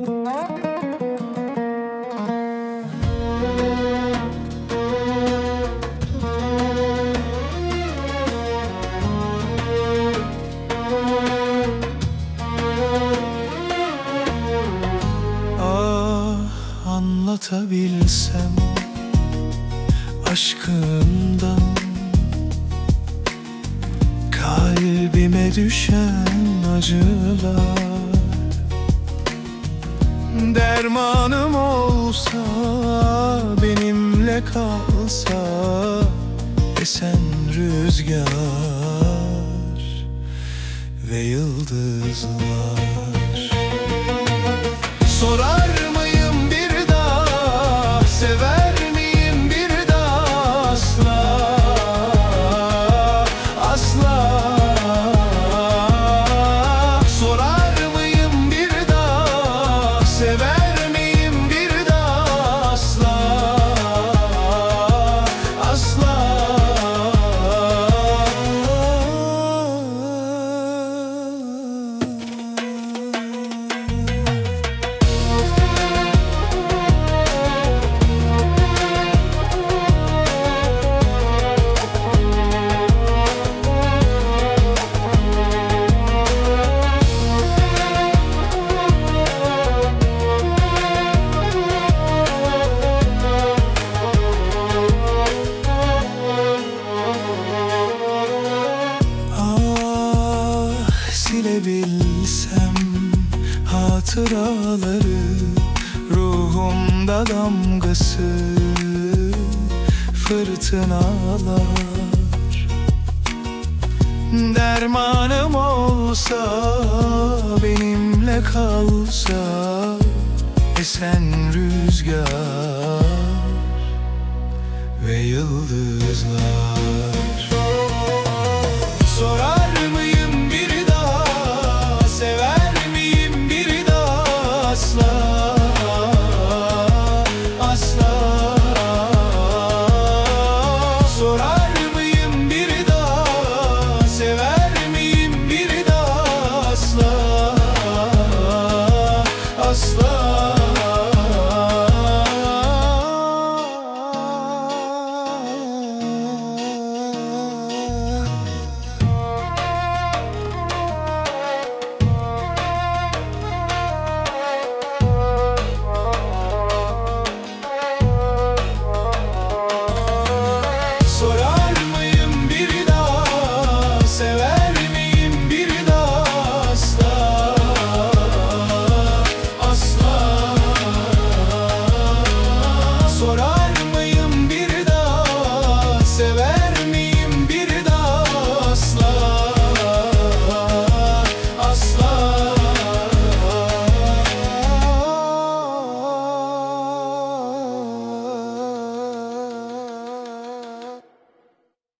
Ah anlatabilsem aşkımdan Kalbime düşen acılar Dermanım olsa benimle kalsa Esen rüzgar ve yıldızlar silebilsem hatıraları Ruhumda damgası fırtınalar. Dermanım olsa benimle kalsa Esen rüzgar ve yıldızlar